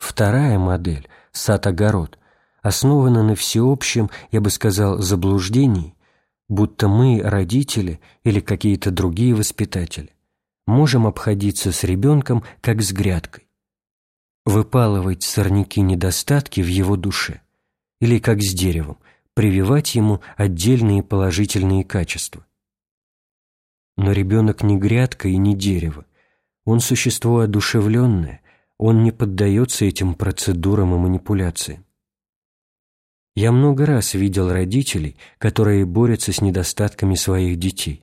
Вторая модель, сад-огород, основана на всеобщем, я бы сказал, заблуждении, будто мы, родители или какие-то другие воспитатели, можем обходиться с ребенком как с грядкой, выпалывать сорняки-недостатки в его душе, или как с деревом, прививать ему отдельные положительные качества. Но ребенок не грядка и не дерево, он существо одушевленное, он не поддается этим процедурам и манипуляциям. Я много раз видел родителей, которые борются с недостатками своих детей,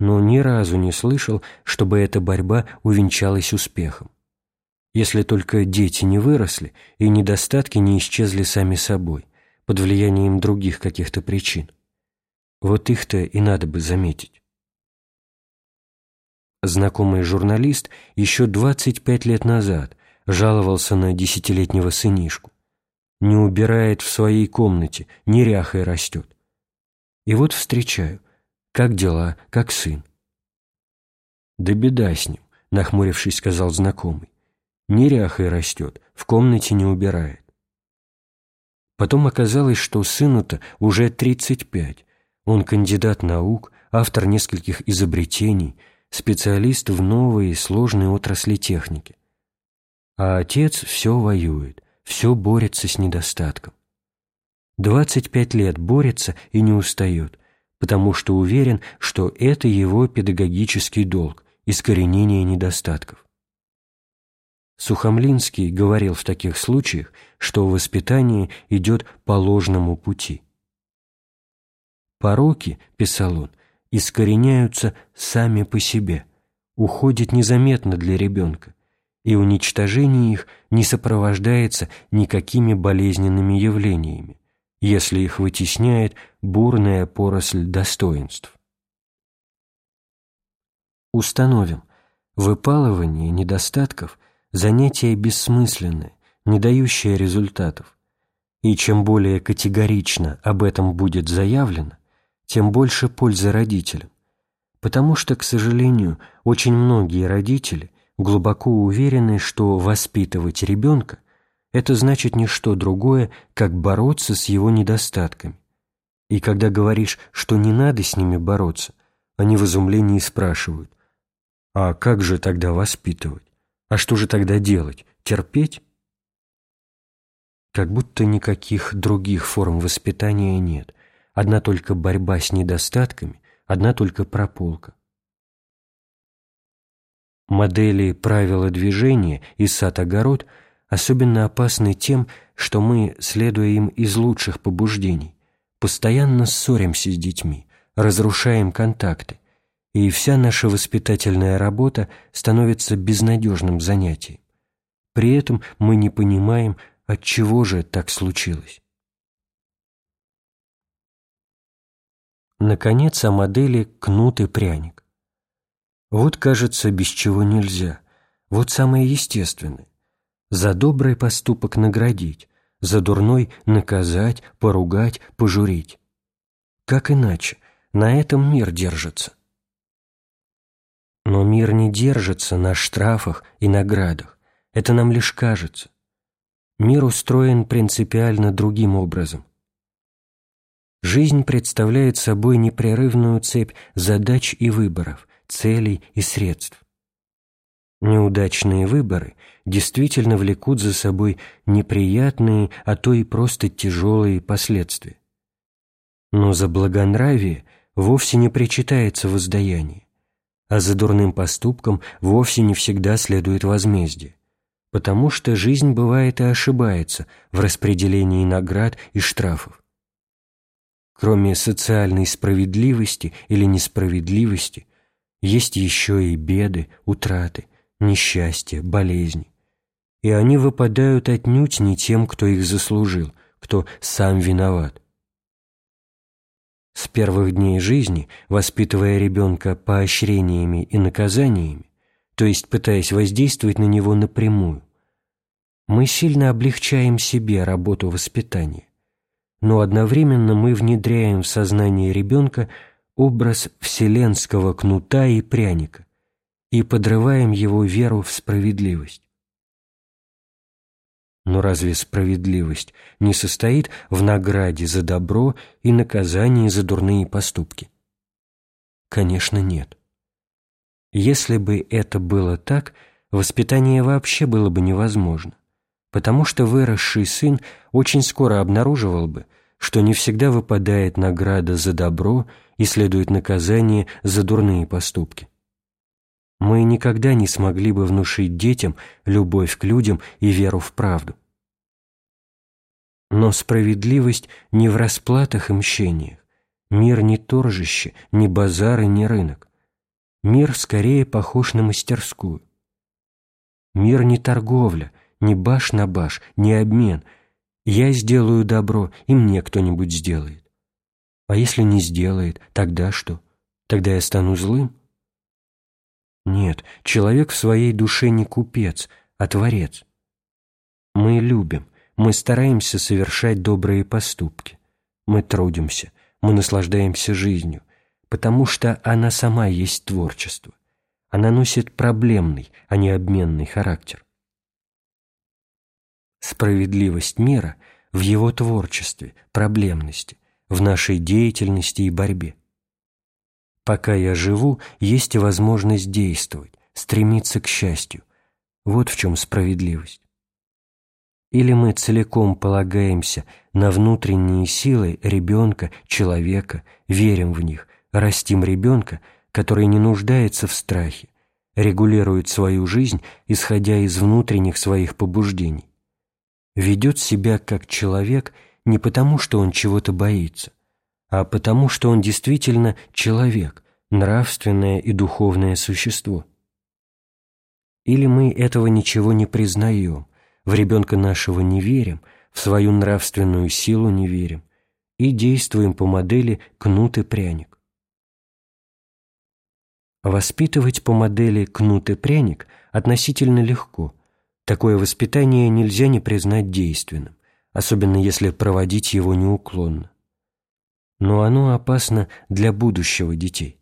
но ни разу не слышал, чтобы эта борьба увенчалась успехом. Если только дети не выросли и недостатки не исчезли сами собой, под влиянием других каких-то причин. Вот их-то и надо бы заметить. Знакомый журналист еще 25 лет назад жаловался на десятилетнего сынишку не убирает в своей комнате, неряхой растет. И вот встречаю. Как дела, как сын? Да беда с ним, нахмурившись, сказал знакомый. Неряхой растет, в комнате не убирает. Потом оказалось, что сыну-то уже 35. Он кандидат наук, автор нескольких изобретений, специалист в новой и сложной отрасли техники. А отец все воюет, все борется с недостатком. 25 лет борется и не устает, потому что уверен, что это его педагогический долг – искоренение недостатков. Сухомлинский говорил в таких случаях, что воспитание идет по ложному пути. «Пороки, — писал он, — искореняются сами по себе, уходят незаметно для ребенка, и уничтожение их не сопровождается никакими болезненными явлениями, если их вытесняет бурная поросль достоинств. Установим, выпалывание недостатков – занятие бессмысленное, не дающее результатов, и чем более категорично об этом будет заявлено, тем больше пользы родителям, потому что, к сожалению, очень многие родители глубоко уверены, что воспитывать ребенка – это значит не что другое, как бороться с его недостатками. И когда говоришь, что не надо с ними бороться, они в изумлении спрашивают, а как же тогда воспитывать? А что же тогда делать? Терпеть? Как будто никаких других форм воспитания нет. Одна только борьба с недостатками, одна только прополка. Модели правила движения и сад-огород особенно опасны тем, что мы, следуя им из лучших побуждений, постоянно ссоримся с детьми, разрушаем контакты, и вся наша воспитательная работа становится безнадежным занятием. При этом мы не понимаем, от чего же так случилось. Наконец, о модели «кнут и пряник». Вот, кажется, без чего нельзя. Вот самое естественное. За добрый поступок наградить, за дурной наказать, поругать, пожурить. Как иначе? На этом мир держится. Но мир не держится на штрафах и наградах. Это нам лишь кажется. Мир устроен принципиально другим образом. Жизнь представляет собой непрерывную цепь задач и выборов, целей и средств. Неудачные выборы действительно влекут за собой неприятные, а то и просто тяжелые последствия. Но за благонравие вовсе не причитается воздаяние, а за дурным поступком вовсе не всегда следует возмездие, потому что жизнь бывает и ошибается в распределении наград и штрафов. Кроме социальной справедливости или несправедливости, есть еще и беды, утраты, несчастья, болезни. И они выпадают отнюдь не тем, кто их заслужил, кто сам виноват. С первых дней жизни, воспитывая ребенка поощрениями и наказаниями, то есть пытаясь воздействовать на него напрямую, мы сильно облегчаем себе работу воспитания, но одновременно мы внедряем в сознание ребенка образ вселенского кнута и пряника и подрываем его веру в справедливость. Но разве справедливость не состоит в награде за добро и наказании за дурные поступки? Конечно, нет. Если бы это было так, воспитание вообще было бы невозможно, потому что выросший сын очень скоро обнаруживал бы, что не всегда выпадает награда за добро и следует наказание за дурные поступки. Мы никогда не смогли бы внушить детям любовь к людям и веру в правду. Но справедливость не в расплатах и мщениях. Мир не торжище, не базар и не рынок. Мир скорее похож на мастерскую. Мир не торговля, не баш на баш, не обмен. Я сделаю добро, и мне кто-нибудь сделает. А если не сделает, тогда что? Тогда я стану злым? Нет, человек в своей душе не купец, а творец. Мы любим, мы стараемся совершать добрые поступки. Мы трудимся, мы наслаждаемся жизнью, потому что она сама есть творчество. Она носит проблемный, а не обменный характер. Справедливость мира в его творчестве, проблемности, в нашей деятельности и борьбе. Пока я живу, есть возможность действовать, стремиться к счастью. Вот в чем справедливость. Или мы целиком полагаемся на внутренние силы ребенка, человека, верим в них, растим ребенка, который не нуждается в страхе, регулирует свою жизнь, исходя из внутренних своих побуждений. Ведет себя как человек не потому, что он чего-то боится, а потому что он действительно человек, нравственное и духовное существо. Или мы этого ничего не признаем, в ребенка нашего не верим, в свою нравственную силу не верим и действуем по модели кнут и пряник. Воспитывать по модели кнут и пряник относительно легко. Такое воспитание нельзя не признать действенным, особенно если проводить его неуклонно но оно опасно для будущего детей.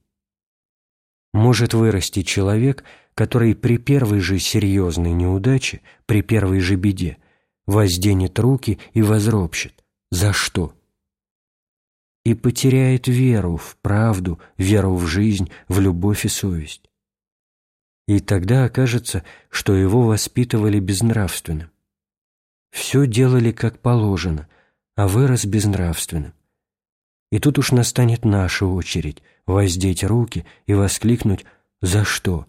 Может вырасти человек, который при первой же серьезной неудаче, при первой же беде, возденет руки и возропщит. За что? И потеряет веру в правду, веру в жизнь, в любовь и совесть. И тогда окажется, что его воспитывали безнравственным. Все делали как положено, а вырос безнравственным. И тут уж настанет наша очередь воздеть руки и воскликнуть «За что?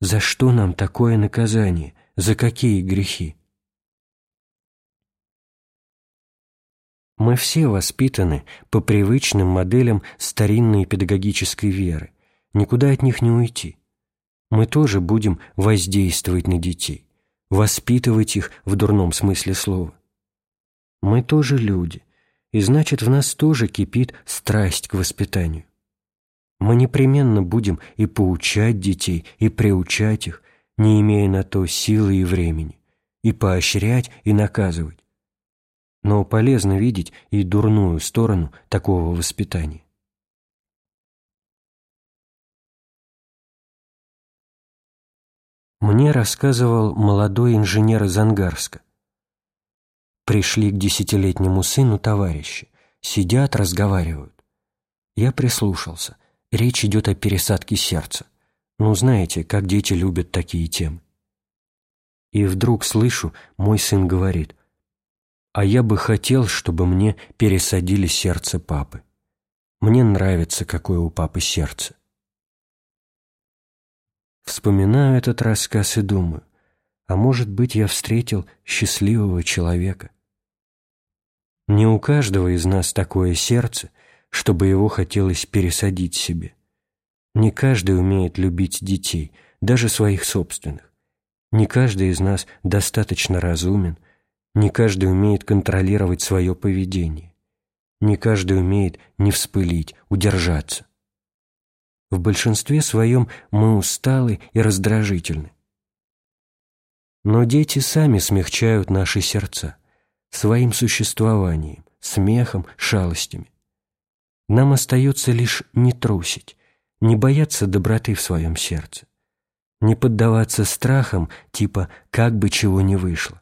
За что нам такое наказание? За какие грехи?» Мы все воспитаны по привычным моделям старинной педагогической веры. Никуда от них не уйти. Мы тоже будем воздействовать на детей, воспитывать их в дурном смысле слова. Мы тоже люди, и значит, в нас тоже кипит страсть к воспитанию. Мы непременно будем и поучать детей, и приучать их, не имея на то силы и времени, и поощрять, и наказывать. Но полезно видеть и дурную сторону такого воспитания. Мне рассказывал молодой инженер из Ангарска, Пришли к десятилетнему сыну товарищи. Сидят, разговаривают. Я прислушался. Речь идет о пересадке сердца. Ну, знаете, как дети любят такие темы. И вдруг слышу, мой сын говорит, «А я бы хотел, чтобы мне пересадили сердце папы. Мне нравится, какое у папы сердце». Вспоминаю этот рассказ и думаю, а может быть, я встретил счастливого человека. Не у каждого из нас такое сердце, чтобы его хотелось пересадить себе. Не каждый умеет любить детей, даже своих собственных. Не каждый из нас достаточно разумен, не каждый умеет контролировать свое поведение. Не каждый умеет не вспылить, удержаться. В большинстве своем мы усталы и раздражительны. Но дети сами смягчают наши сердца своим существованием, смехом, шалостями. Нам остается лишь не трусить, не бояться доброты в своем сердце, не поддаваться страхам типа «как бы чего не вышло».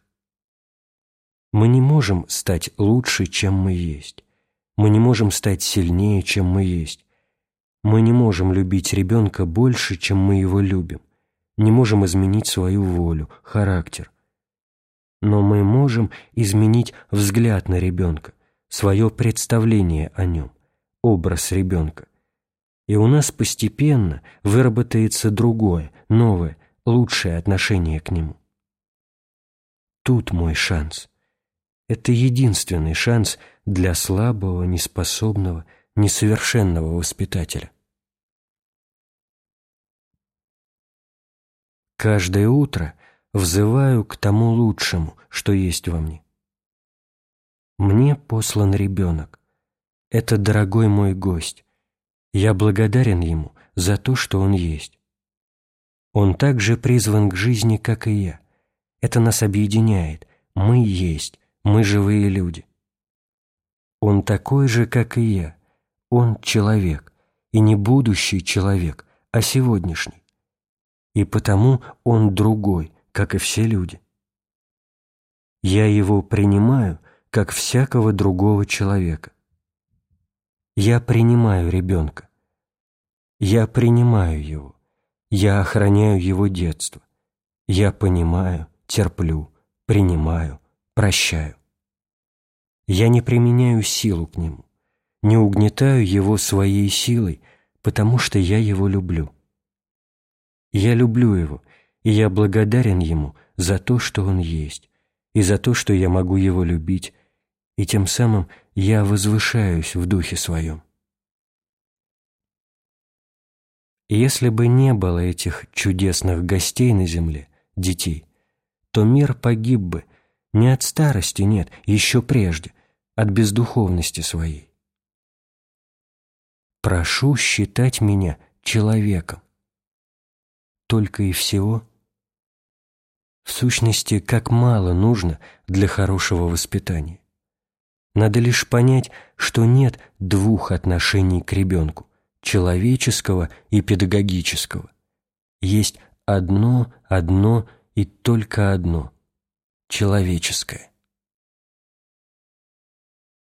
Мы не можем стать лучше, чем мы есть. Мы не можем стать сильнее, чем мы есть. Мы не можем любить ребенка больше, чем мы его любим. Не можем изменить свою волю, характер. Но мы можем изменить взгляд на ребенка, свое представление о нем, образ ребенка. И у нас постепенно выработается другое, новое, лучшее отношение к нему. Тут мой шанс. Это единственный шанс для слабого, неспособного, несовершенного воспитателя. Каждое утро взываю к тому лучшему, что есть во мне. Мне послан ребенок. Это дорогой мой гость. Я благодарен ему за то, что он есть. Он также призван к жизни, как и я. Это нас объединяет. Мы есть, мы живые люди. Он такой же, как и я. Он человек, и не будущий человек, а сегодняшний. И потому он другой, как и все люди. Я его принимаю, как всякого другого человека. Я принимаю ребенка. Я принимаю его. Я охраняю его детство. Я понимаю, терплю, принимаю, прощаю. Я не применяю силу к нему, не угнетаю его своей силой, потому что я его люблю. Я люблю его, и я благодарен ему за то, что он есть, и за то, что я могу его любить, и тем самым я возвышаюсь в духе своем. Если бы не было этих чудесных гостей на земле, детей, то мир погиб бы не от старости, нет, еще прежде, от бездуховности своей. Прошу считать меня человеком. Только и всего. В сущности, как мало нужно для хорошего воспитания. Надо лишь понять, что нет двух отношений к ребенку – человеческого и педагогического. Есть одно, одно и только одно – человеческое.